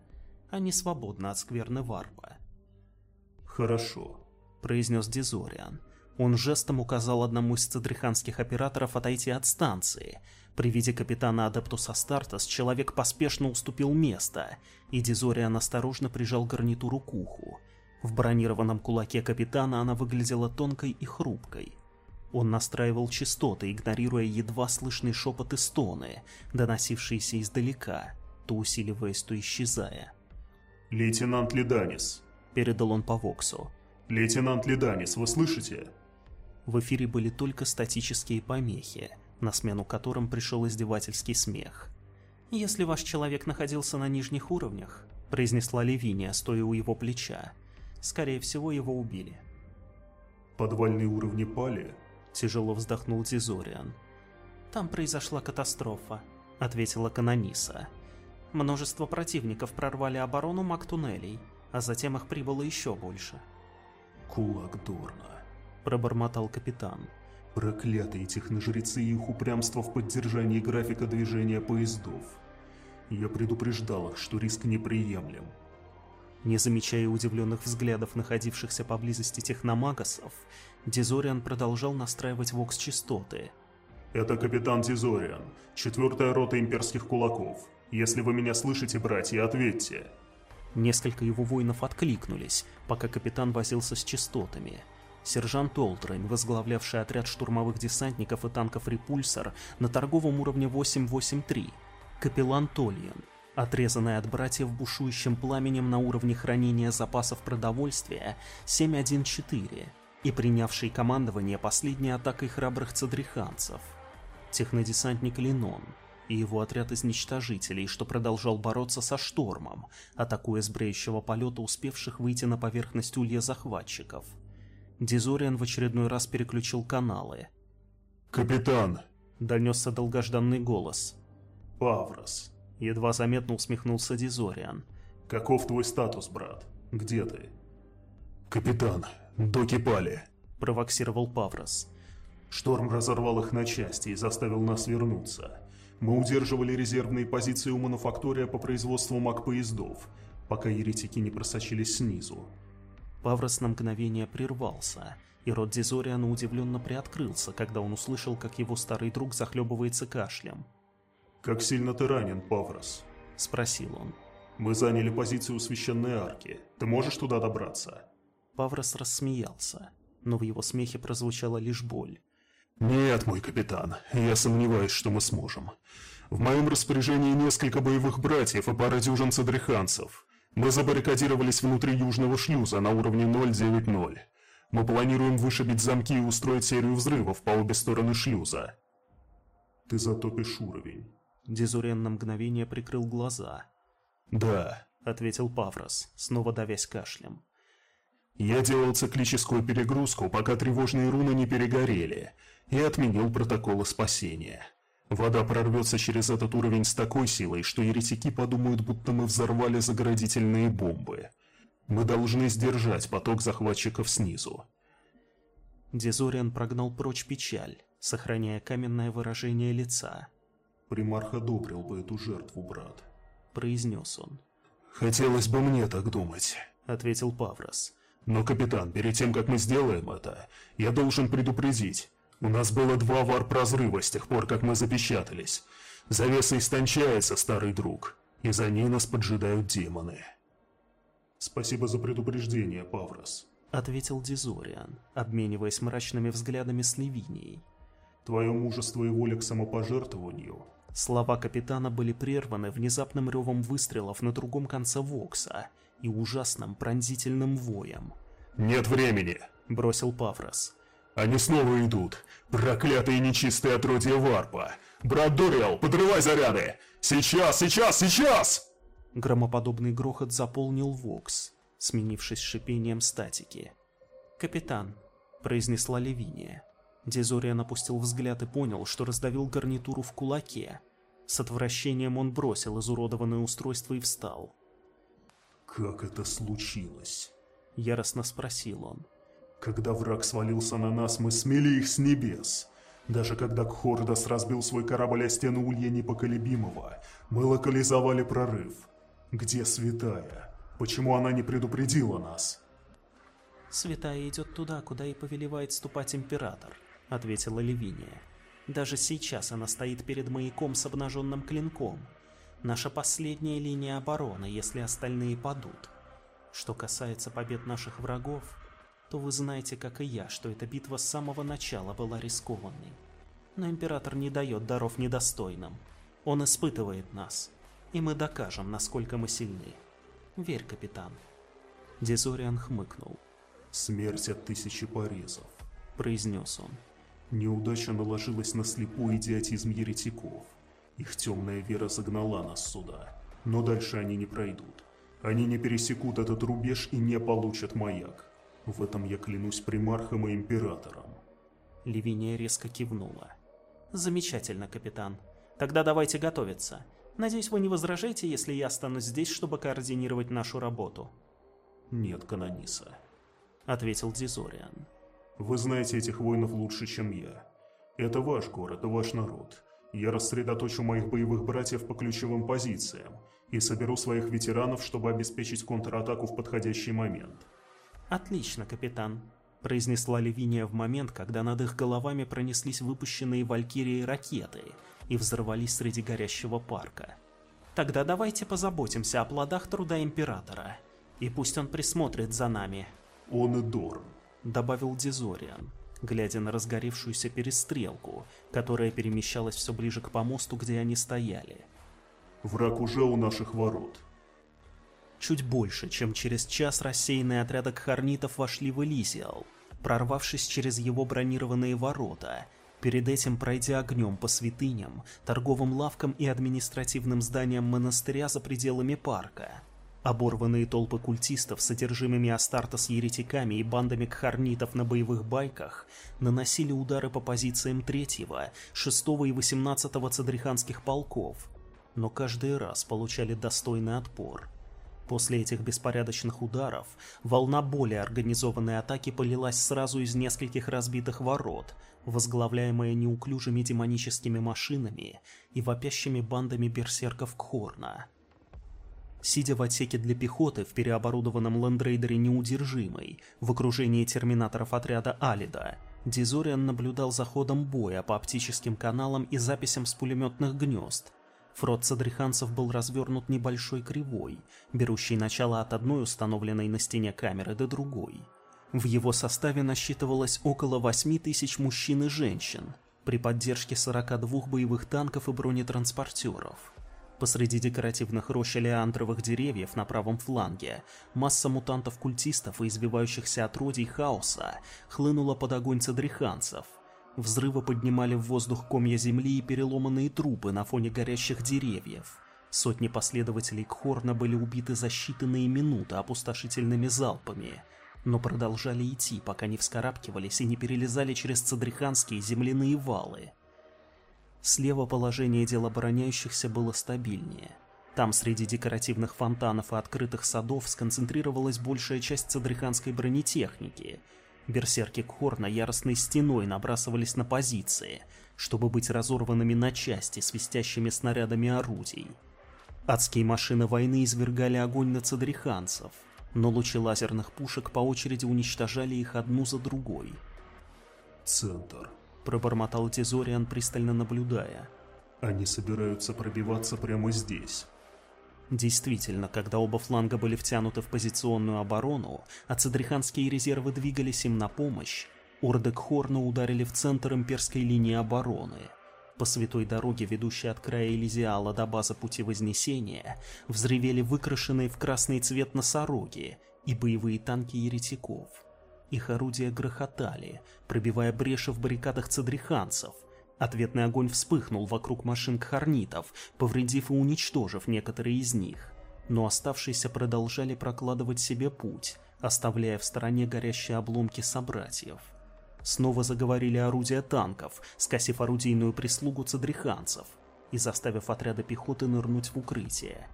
Они свободны от скверны варпа. «Хорошо», — произнес Дизориан. Он жестом указал одному из цедриханских операторов отойти от станции — при виде капитана Адептуса Стартас человек поспешно уступил место, и Дизориан осторожно прижал гарнитуру к уху. В бронированном кулаке капитана она выглядела тонкой и хрупкой. Он настраивал частоты, игнорируя едва слышный шепот и стоны, доносившиеся издалека, то усиливаясь, то исчезая. «Лейтенант Лиданис», — передал он по Воксу. «Лейтенант Лиданис, вы слышите?» В эфире были только статические помехи, на смену которым пришел издевательский смех. «Если ваш человек находился на нижних уровнях», — произнесла Левиния, стоя у его плеча, — «скорее всего, его убили». «Подвальные уровни пали?» — тяжело вздохнул Дизориан. «Там произошла катастрофа», — ответила Канониса. «Множество противников прорвали оборону мактунелей, а затем их прибыло еще больше». «Кулак Дорна», — пробормотал капитан. Проклятые техножрецы и их упрямство в поддержании графика движения поездов. Я предупреждал их, что риск неприемлем. Не замечая удивленных взглядов находившихся поблизости техномагасов, Дизориан продолжал настраивать вокс-частоты. «Это капитан Дизориан, четвертая рота имперских кулаков. Если вы меня слышите, братья, ответьте!» Несколько его воинов откликнулись, пока капитан возился с частотами – Сержант Олтрейн, возглавлявший отряд штурмовых десантников и танков «Репульсор» на торговом уровне 883. Капеллан Тольян, отрезанный от братьев бушующим пламенем на уровне хранения запасов продовольствия 714 и принявший командование последней атакой храбрых цадриханцев. Технодесантник Линон и его отряд изничтожителей, что продолжал бороться со штормом, атакуя с бреющего полета успевших выйти на поверхность улья захватчиков – Дизориан в очередной раз переключил каналы. «Капитан!» — донесся долгожданный голос. «Паврос!» — едва заметно усмехнулся Дизориан. «Каков твой статус, брат? Где ты?» «Капитан, доки пали!» — провоксировал Паврос. «Шторм разорвал их на части и заставил нас вернуться. Мы удерживали резервные позиции у мануфактория по производству маг-поездов, пока еретики не просочились снизу. Паврос на мгновение прервался, и рот Дизориана удивленно приоткрылся, когда он услышал, как его старый друг захлебывается кашлем. «Как сильно ты ранен, Паврос?» – спросил он. «Мы заняли позицию у священной арки. Ты можешь туда добраться?» Паврос рассмеялся, но в его смехе прозвучала лишь боль. «Нет, мой капитан, я сомневаюсь, что мы сможем. В моем распоряжении несколько боевых братьев и пара дюжин цадриханцев. Мы забаррикадировались внутри южного шлюза на уровне 090. Мы планируем вышибить замки и устроить серию взрывов по обе стороны шлюза. Ты затопишь уровень. Дизурен на мгновение прикрыл глаза. Да, ответил Паврос, снова давясь кашлем. Я делал циклическую перегрузку, пока тревожные руны не перегорели, и отменил протоколы спасения. Вода прорвется через этот уровень с такой силой, что еретики подумают, будто мы взорвали заградительные бомбы. Мы должны сдержать поток захватчиков снизу. Дезориан прогнал прочь печаль, сохраняя каменное выражение лица. «Примарх одобрил бы эту жертву, брат», — произнес он. «Хотелось бы мне так думать», — ответил Паврос. «Но, капитан, перед тем, как мы сделаем это, я должен предупредить. У нас было два варп-разрыва с тех пор, как мы запечатались. Завеса истончается, старый друг, и за ней нас поджидают демоны». «Спасибо за предупреждение, Паврос», — ответил Дизориан, обмениваясь мрачными взглядами с Левинией. «Твое мужество и воля к самопожертвованию...» Слова капитана были прерваны внезапным ревом выстрелов на другом конце Вокса и ужасным пронзительным воем. «Нет времени!» — бросил Паврос. «Они снова идут! Проклятые нечистые отродья Варпа! Брат Дориал, подрывай заряды! Сейчас, сейчас, сейчас!» Громоподобный грохот заполнил Вокс, сменившись шипением статики. «Капитан», — произнесла Левиния. Дезориан опустил взгляд и понял, что раздавил гарнитуру в кулаке. С отвращением он бросил изуродованное устройство и встал. «Как это случилось?» — яростно спросил он. «Когда враг свалился на нас, мы смели их с небес. Даже когда Кхордас разбил свой корабль о стену Улья Непоколебимого, мы локализовали прорыв. Где Святая? Почему она не предупредила нас? Святая идет туда, куда и повелевает ступать Император, ответила Левиния. Даже сейчас она стоит перед маяком с обнаженным клинком. Наша последняя линия обороны, если остальные падут. Что касается побед наших врагов, то вы знаете, как и я, что эта битва с самого начала была рискованной. Но Император не дает даров недостойным. Он испытывает нас и мы докажем, насколько мы сильны. Верь, капитан. Дезориан хмыкнул. «Смерть от тысячи порезов», — произнес он. «Неудача наложилась на слепой идиотизм еретиков. Их темная вера загнала нас сюда. Но дальше они не пройдут. Они не пересекут этот рубеж и не получат маяк. В этом я клянусь примархом и императором». Ливиния резко кивнула. «Замечательно, капитан. Тогда давайте готовиться. Надеюсь, вы не возражаете, если я останусь здесь, чтобы координировать нашу работу?» «Нет, Канониса», — ответил Дизориан. «Вы знаете этих воинов лучше, чем я. Это ваш город ваш народ. Я рассредоточу моих боевых братьев по ключевым позициям и соберу своих ветеранов, чтобы обеспечить контратаку в подходящий момент». «Отлично, капитан», — произнесла Левиния в момент, когда над их головами пронеслись выпущенные Валькирией ракеты — и взорвались среди горящего парка. Тогда давайте позаботимся о плодах труда Императора, и пусть он присмотрит за нами. Он и Дорн, добавил Дизориан, глядя на разгоревшуюся перестрелку, которая перемещалась все ближе к помосту, где они стояли. Враг уже у наших ворот. Чуть больше, чем через час рассеянные отряды кхарнитов вошли в Элизиал, прорвавшись через его бронированные ворота перед этим пройдя огнем по святыням, торговым лавкам и административным зданиям монастыря за пределами парка. Оборванные толпы культистов содержимыми Астарта с еретиками и бандами кхарнитов на боевых байках наносили удары по позициям третьего, шестого и восемнадцатого цадриханских полков, но каждый раз получали достойный отпор. После этих беспорядочных ударов волна более организованной атаки полилась сразу из нескольких разбитых ворот – возглавляемая неуклюжими демоническими машинами и вопящими бандами берсерков Кхорна. Сидя в отсеке для пехоты в переоборудованном ландрейдере неудержимой, в окружении терминаторов отряда Алида, Дизориан наблюдал за ходом боя по оптическим каналам и записям с пулеметных гнезд. Фрот садриханцев был развернут небольшой кривой, берущей начало от одной установленной на стене камеры до другой – в его составе насчитывалось около 8 тысяч мужчин и женщин, при поддержке 42 боевых танков и бронетранспортеров. Посреди декоративных рощ леандровых деревьев на правом фланге масса мутантов-культистов и избивающихся отродий хаоса хлынула под огонь цадриханцев. Взрывы поднимали в воздух комья земли и переломанные трупы на фоне горящих деревьев. Сотни последователей Кхорна были убиты за считанные минуты опустошительными залпами – но продолжали идти, пока не вскарабкивались и не перелезали через цадриханские земляные валы. Слева положение дел обороняющихся было стабильнее. Там среди декоративных фонтанов и открытых садов сконцентрировалась большая часть цадриханской бронетехники. Берсерки Кхорна яростной стеной набрасывались на позиции, чтобы быть разорванными на части свистящими снарядами орудий. Адские машины войны извергали огонь на цадриханцев, но лучи лазерных пушек по очереди уничтожали их одну за другой. «Центр», — пробормотал Тизориан, пристально наблюдая. «Они собираются пробиваться прямо здесь». Действительно, когда оба фланга были втянуты в позиционную оборону, а цадриханские резервы двигались им на помощь, орды Кхорна ударили в центр имперской линии обороны. По святой дороге, ведущей от края Элизиала до базы пути Вознесения, взревели выкрашенные в красный цвет носороги и боевые танки еретиков. Их орудия грохотали, пробивая бреши в баррикадах цадриханцев – Ответный огонь вспыхнул вокруг машин кхарнитов, повредив и уничтожив некоторые из них. Но оставшиеся продолжали прокладывать себе путь, оставляя в стороне горящие обломки собратьев. Снова заговорили орудия танков, скосив орудийную прислугу цадриханцев и заставив отряды пехоты нырнуть в укрытие.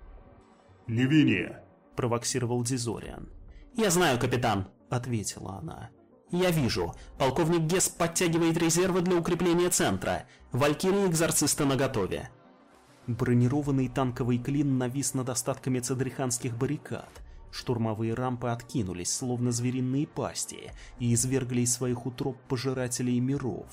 «Левиния!» — провоксировал Дизориан. «Я знаю, капитан!» — ответила она. «Я вижу. Полковник Гесс подтягивает резервы для укрепления центра. Валькирия экзорциста наготове». Бронированный танковый клин навис над остатками цадриханских баррикад. Штурмовые рампы откинулись, словно звериные пасти, и извергли из своих утроб пожирателей миров.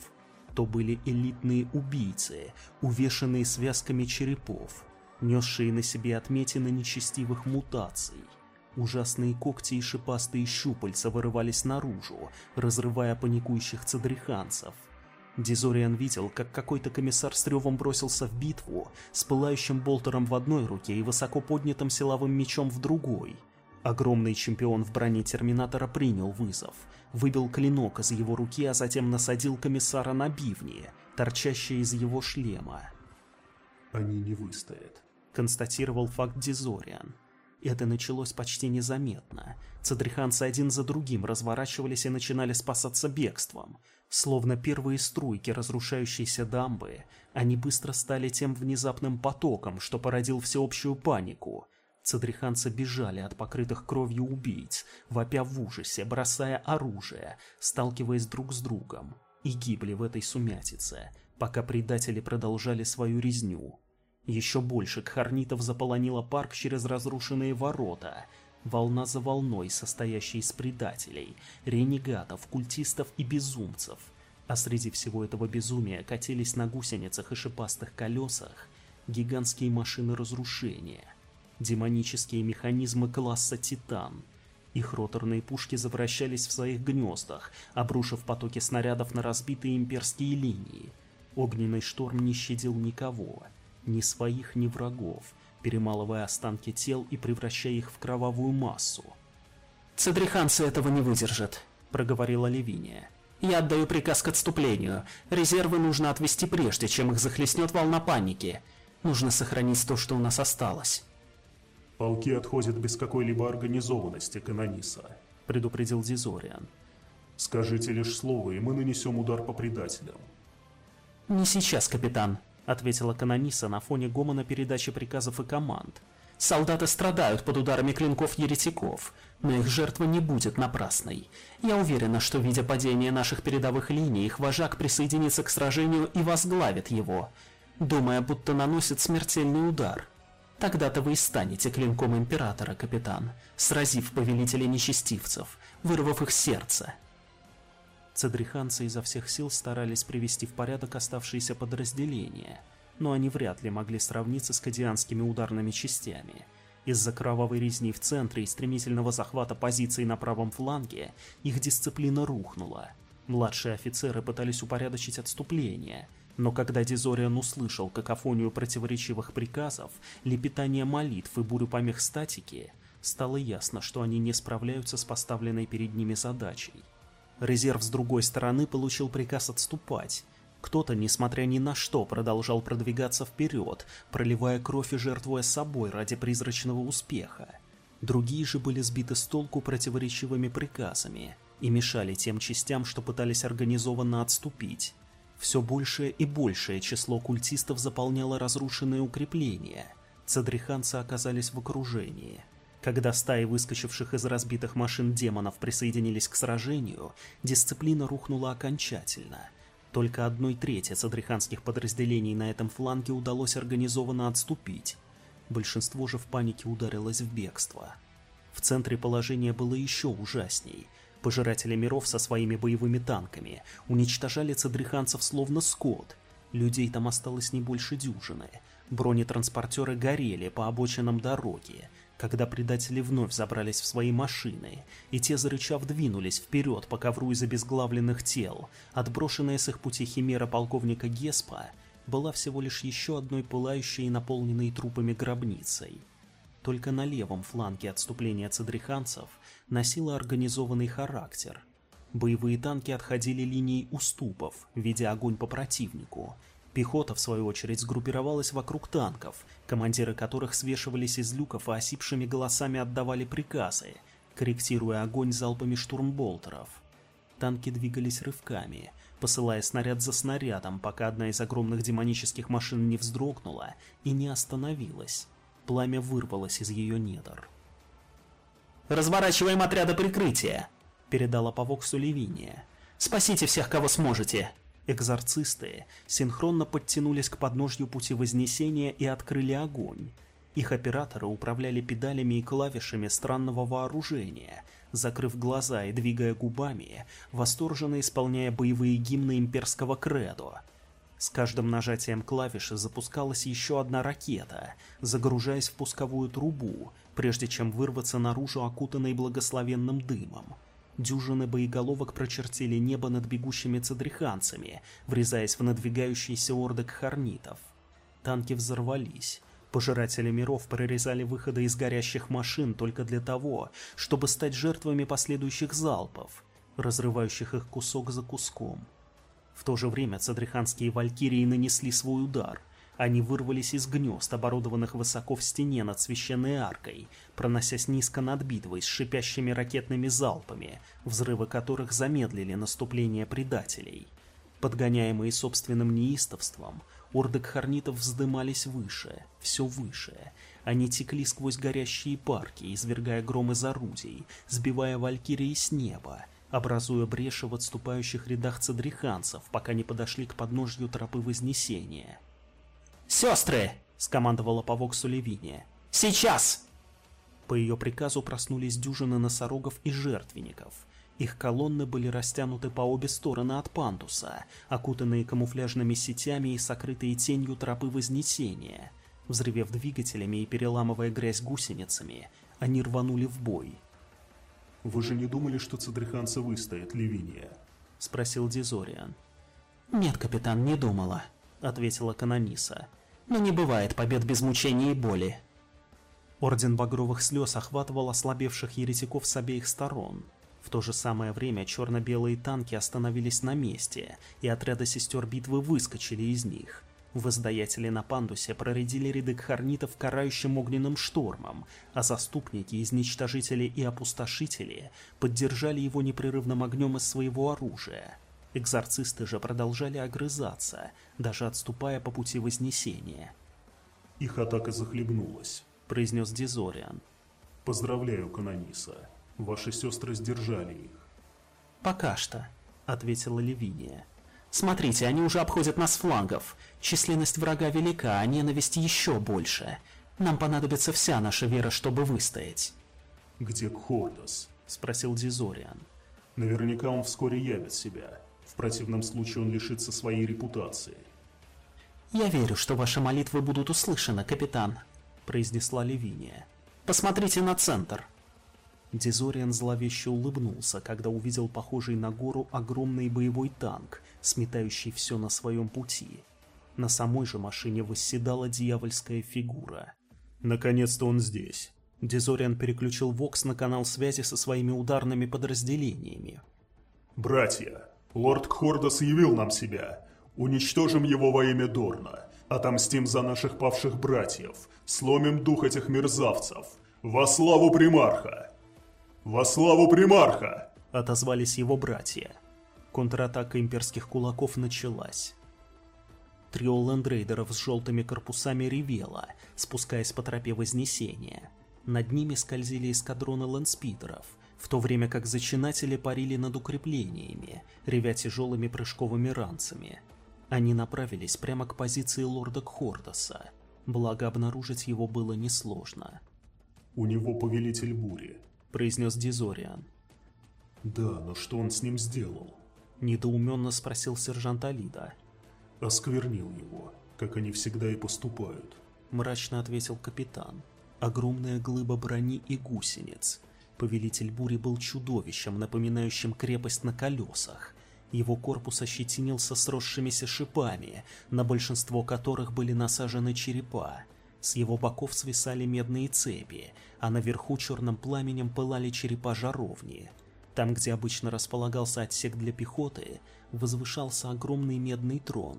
То были элитные убийцы, увешанные связками черепов, несшие на себе отметины нечестивых мутаций. Ужасные когти и шипастые щупальца вырывались наружу, разрывая паникующих цадриханцев. Дизориан видел, как какой-то комиссар с ревом бросился в битву с пылающим болтером в одной руке и высоко поднятым силовым мечом в другой. Огромный чемпион в броне Терминатора принял вызов, выбил клинок из его руки, а затем насадил комиссара на бивни, торчащие из его шлема. «Они не выстоят», — констатировал факт Дизориан. Это началось почти незаметно. Цадриханцы один за другим разворачивались и начинали спасаться бегством. Словно первые струйки разрушающейся дамбы, они быстро стали тем внезапным потоком, что породил всеобщую панику. Цадриханцы бежали от покрытых кровью убийц, вопя в ужасе, бросая оружие, сталкиваясь друг с другом, и гибли в этой сумятице, пока предатели продолжали свою резню. Еще больше кхарнитов заполонила парк через разрушенные ворота. Волна за волной, состоящей из предателей, ренегатов, культистов и безумцев. А среди всего этого безумия катились на гусеницах и шипастых колесах гигантские машины разрушения, демонические механизмы класса «Титан». Их роторные пушки завращались в своих гнездах, обрушив потоки снарядов на разбитые имперские линии. Огненный шторм не щадил никого — ни своих, ни врагов, перемалывая останки тел и превращая их в кровавую массу. «Цедриханцы этого не выдержат», — проговорила Левиния. «Я отдаю приказ к отступлению. Резервы нужно отвести прежде, чем их захлестнет волна паники. Нужно сохранить то, что у нас осталось». «Полки отходят без какой-либо организованности, Канониса», — предупредил Дизориан. «Скажите лишь слово, и мы нанесем удар по предателям». «Не сейчас, капитан», — ответила Канониса на фоне гомона передачи приказов и команд. «Солдаты страдают под ударами клинков еретиков, но их жертва не будет напрасной. Я уверена, что, видя падение наших передовых линий, их вожак присоединится к сражению и возглавит его, думая, будто наносит смертельный удар. Тогда-то вы и станете клинком Императора, капитан, сразив повелителей нечестивцев, вырвав их сердце». Цедриханцы изо всех сил старались привести в порядок оставшиеся подразделения, но они вряд ли могли сравниться с кадианскими ударными частями. Из-за кровавой резни в центре и стремительного захвата позиций на правом фланге их дисциплина рухнула. Младшие офицеры пытались упорядочить отступление, но когда Дизориан услышал какофонию противоречивых приказов, лепетание молитв и бурю помех статики, стало ясно, что они не справляются с поставленной перед ними задачей. Резерв с другой стороны получил приказ отступать. Кто-то, несмотря ни на что, продолжал продвигаться вперед, проливая кровь и жертвуя собой ради призрачного успеха. Другие же были сбиты с толку противоречивыми приказами и мешали тем частям, что пытались организованно отступить. Все большее и большее число культистов заполняло разрушенные укрепления. Цадриханцы оказались в окружении. Когда стаи выскочивших из разбитых машин демонов присоединились к сражению, дисциплина рухнула окончательно. Только одной трети цадриханских подразделений на этом фланге удалось организованно отступить. Большинство же в панике ударилось в бегство. В центре положение было еще ужасней – Пожиратели миров со своими боевыми танками уничтожали цадриханцев словно скот. Людей там осталось не больше дюжины. Бронетранспортеры горели по обочинам дороги, когда предатели вновь забрались в свои машины, и те, зарычав, двинулись вперед по ковру из обезглавленных тел, отброшенная с их пути химера полковника Геспа была всего лишь еще одной пылающей и наполненной трупами гробницей. Только на левом фланге отступления цадриханцев носило организованный характер. Боевые танки отходили линией уступов, ведя огонь по противнику. Пехота, в свою очередь, сгруппировалась вокруг танков, командиры которых свешивались из люков и осипшими голосами отдавали приказы, корректируя огонь залпами штурмболтеров. Танки двигались рывками, посылая снаряд за снарядом, пока одна из огромных демонических машин не вздрогнула и не остановилась. Пламя вырвалось из ее недр. «Разворачиваем отряды прикрытия!» — передала по Воксу Левиния. «Спасите всех, кого сможете!» Экзорцисты синхронно подтянулись к подножью пути Вознесения и открыли огонь. Их операторы управляли педалями и клавишами странного вооружения, закрыв глаза и двигая губами, восторженно исполняя боевые гимны имперского кредо — с каждым нажатием клавиши запускалась еще одна ракета, загружаясь в пусковую трубу, прежде чем вырваться наружу окутанной благословенным дымом. Дюжины боеголовок прочертили небо над бегущими цадриханцами, врезаясь в надвигающийся ордок хорнитов. Танки взорвались. Пожиратели миров прорезали выходы из горящих машин только для того, чтобы стать жертвами последующих залпов, разрывающих их кусок за куском. В то же время цадриханские валькирии нанесли свой удар. Они вырвались из гнезд, оборудованных высоко в стене над священной аркой, проносясь низко над битвой с шипящими ракетными залпами, взрывы которых замедлили наступление предателей. Подгоняемые собственным неистовством, орды кхарнитов вздымались выше, все выше. Они текли сквозь горящие парки, извергая гром из орудий, сбивая валькирии с неба, образуя бреши в отступающих рядах цадриханцев, пока не подошли к подножью тропы Вознесения. «Сестры!» — скомандовала по Воксу Левиния. «Сейчас!» По ее приказу проснулись дюжины носорогов и жертвенников. Их колонны были растянуты по обе стороны от пандуса, окутанные камуфляжными сетями и сокрытые тенью тропы Вознесения. Взрывев двигателями и переламывая грязь гусеницами, они рванули в бой — «Вы же не думали, что цадриханцы выстоят, Ливиния?» — спросил Дизориан. «Нет, капитан, не думала», — ответила Канониса. «Но не бывает побед без мучений и боли». Орден Багровых Слез охватывал ослабевших еретиков с обеих сторон. В то же самое время черно-белые танки остановились на месте, и отряды сестер битвы выскочили из них — Воздаятели на пандусе проредили ряды кхарнитов карающим огненным штормом, а заступники, изничтожители и опустошители поддержали его непрерывным огнем из своего оружия. Экзорцисты же продолжали огрызаться, даже отступая по пути Вознесения. «Их атака захлебнулась», — произнес Дизориан. «Поздравляю, Канониса. Ваши сестры сдержали их». «Пока что», — ответила Левиния. Смотрите, они уже обходят нас флангов. Численность врага велика, а ненависть еще больше. Нам понадобится вся наша вера, чтобы выстоять. «Где Кхордос?» — спросил Дизориан. «Наверняка он вскоре явит себя. В противном случае он лишится своей репутации». «Я верю, что ваши молитвы будут услышаны, капитан», — произнесла Левиния. «Посмотрите на центр». Дизориан зловеще улыбнулся, когда увидел похожий на гору огромный боевой танк, сметающий все на своем пути. На самой же машине восседала дьявольская фигура. «Наконец-то он здесь!» Дизориан переключил Вокс на канал связи со своими ударными подразделениями. «Братья, лорд Кхордос явил нам себя. Уничтожим его во имя Дорна. Отомстим за наших павших братьев. Сломим дух этих мерзавцев. Во славу примарха!» «Во славу примарха!» — отозвались его братья. Контратака имперских кулаков началась. Трио лендрейдеров с желтыми корпусами ревело, спускаясь по тропе Вознесения. Над ними скользили эскадроны лэнспидеров, в то время как зачинатели парили над укреплениями, ревя тяжелыми прыжковыми ранцами. Они направились прямо к позиции лорда Кхордоса, благо обнаружить его было несложно. «У него повелитель бури», — произнес Дизориан. «Да, но что он с ним сделал?» — недоуменно спросил сержант Алида. «Осквернил его, как они всегда и поступают», — мрачно ответил капитан. Огромная глыба брони и гусениц. Повелитель бури был чудовищем, напоминающим крепость на колесах. Его корпус ощетинился сросшимися шипами, на большинство которых были насажены черепа. С его боков свисали медные цепи, а наверху черным пламенем пылали черепа жаровни. Там, где обычно располагался отсек для пехоты, возвышался огромный медный трон.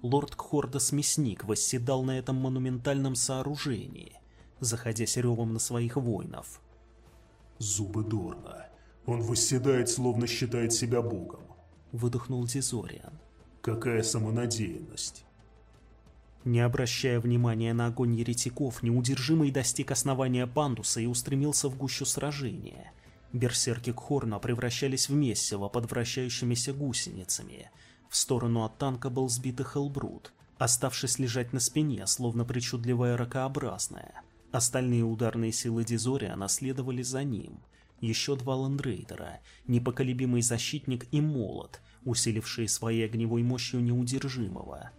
Лорд Кхордас Мясник восседал на этом монументальном сооружении, заходясь ревом на своих воинов. «Зубы Дорна. Он восседает, словно считает себя богом», — выдохнул Дизориан. «Какая самонадеянность!» Не обращая внимания на огонь еретиков, неудержимый достиг основания пандуса и устремился в гущу сражения. Берсерки Кхорна превращались в месиво под вращающимися гусеницами. В сторону от танка был сбит Хелбрут, оставшись лежать на спине, словно причудливая ракообразная. Остальные ударные силы Дизория наследовали за ним. Еще два ландрейдера, непоколебимый защитник и молот, усилившие своей огневой мощью неудержимого.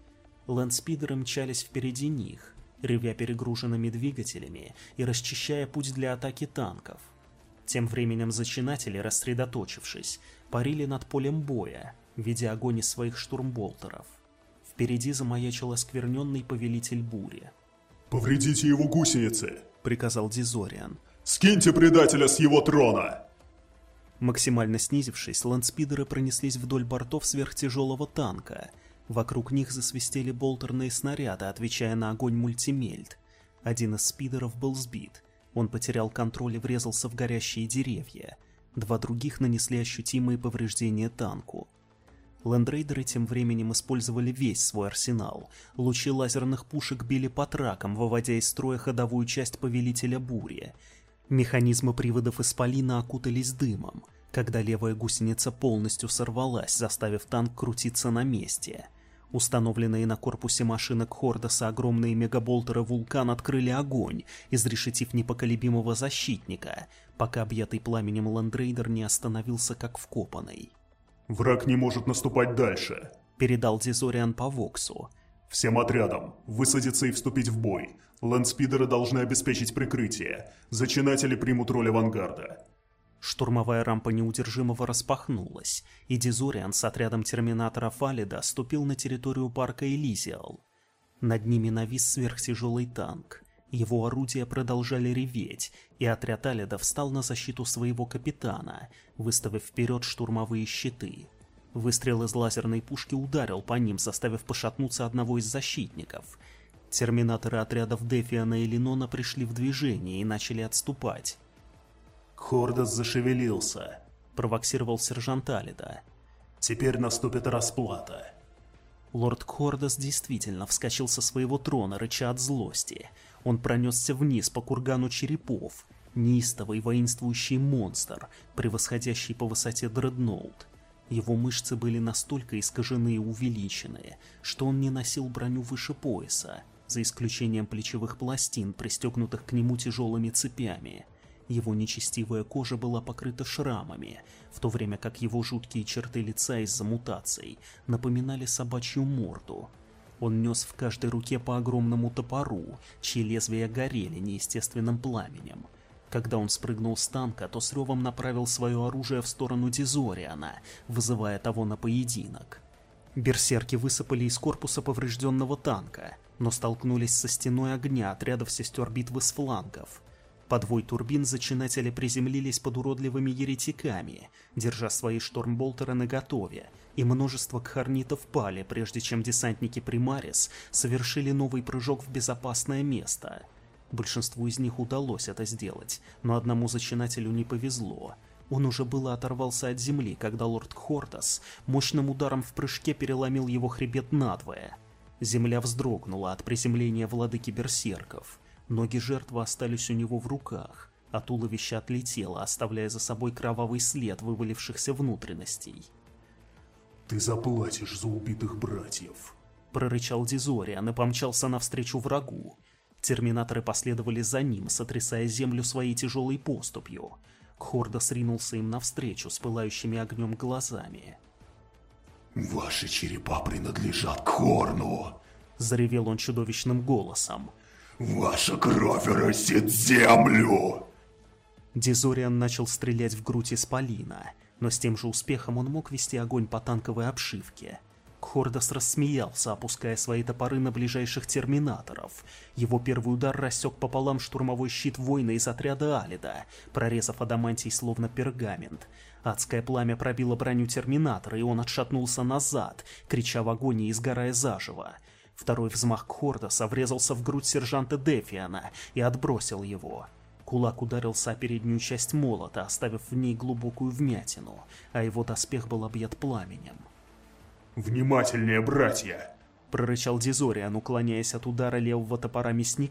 Лэндспидеры мчались впереди них, ревя перегруженными двигателями и расчищая путь для атаки танков – тем временем зачинатели, рассредоточившись, парили над полем боя, ведя огонь из своих штурмболтеров. Впереди замаячил оскверненный повелитель бури. «Повредите его гусеницы!» — приказал Дизориан. «Скиньте предателя с его трона!» Максимально снизившись, ландспидеры пронеслись вдоль бортов сверхтяжелого танка. Вокруг них засвистели болтерные снаряды, отвечая на огонь мультимельт. Один из спидеров был сбит, он потерял контроль и врезался в горящие деревья. Два других нанесли ощутимые повреждения танку. Лендрейдеры тем временем использовали весь свой арсенал. Лучи лазерных пушек били по тракам, выводя из строя ходовую часть Повелителя Бури. Механизмы приводов Исполина окутались дымом, когда левая гусеница полностью сорвалась, заставив танк крутиться на месте. Установленные на корпусе машинок Хордоса огромные мегаболтеры «Вулкан» открыли огонь, изрешетив непоколебимого защитника, пока объятый пламенем Ландрейдер не остановился как вкопанный. «Враг не может наступать дальше», — передал Дизориан по Воксу. «Всем отрядам высадиться и вступить в бой. Лэндспидеры должны обеспечить прикрытие. Зачинатели примут роль авангарда. Штурмовая рампа неудержимого распахнулась, и Дизориан с отрядом терминатора Фалида ступил на территорию парка Элизиал. Над ними навис сверхтяжелый танк. Его орудия продолжали реветь, и отряд Алида встал на защиту своего капитана, выставив вперед штурмовые щиты. Выстрел из лазерной пушки ударил по ним, заставив пошатнуться одного из защитников. Терминаторы отрядов Дефиана и Линона пришли в движение и начали отступать. Хордос зашевелился, провоксировал сержант Алида. Теперь наступит расплата. Лорд Хордос действительно вскочил со своего трона, рыча от злости. Он пронесся вниз по кургану черепов. Неистовый воинствующий монстр, превосходящий по высоте дредноут. Его мышцы были настолько искажены и увеличены, что он не носил броню выше пояса, за исключением плечевых пластин, пристегнутых к нему тяжелыми цепями – его нечестивая кожа была покрыта шрамами, в то время как его жуткие черты лица из-за мутаций напоминали собачью морду. Он нес в каждой руке по огромному топору, чьи лезвия горели неестественным пламенем. Когда он спрыгнул с танка, то с ревом направил свое оружие в сторону Дизориана, вызывая того на поединок. Берсерки высыпали из корпуса поврежденного танка, но столкнулись со стеной огня отрядов сестер битвы с флангов. Подвой турбин зачинатели приземлились под уродливыми еретиками, держа свои штормболтеры наготове, и множество кхарнитов пали, прежде чем десантники Примарис совершили новый прыжок в безопасное место. Большинству из них удалось это сделать, но одному зачинателю не повезло. Он уже было оторвался от земли, когда лорд Хортас мощным ударом в прыжке переломил его хребет надвое. Земля вздрогнула от приземления владыки берсерков. Ноги жертвы остались у него в руках, а туловище отлетело, оставляя за собой кровавый след вывалившихся внутренностей. «Ты заплатишь за убитых братьев», — прорычал Дизориан и помчался навстречу врагу. Терминаторы последовали за ним, сотрясая землю своей тяжелой поступью. Хордос ринулся им навстречу с пылающими огнем глазами. «Ваши черепа принадлежат Корну!» — заревел он чудовищным голосом. «Ваша кровь росит землю!» Дизориан начал стрелять в грудь Исполина, но с тем же успехом он мог вести огонь по танковой обшивке. Хордос рассмеялся, опуская свои топоры на ближайших терминаторов. Его первый удар рассек пополам штурмовой щит воина из отряда Алида, прорезав адамантий словно пергамент. Адское пламя пробило броню терминатора, и он отшатнулся назад, крича в агонии и сгорая заживо. Второй взмах Хордоса врезался в грудь сержанта Дефиана и отбросил его. Кулак ударился о переднюю часть молота, оставив в ней глубокую вмятину, а его доспех был объят пламенем. «Внимательнее, братья!» — прорычал Дизориан, уклоняясь от удара левого топора мясника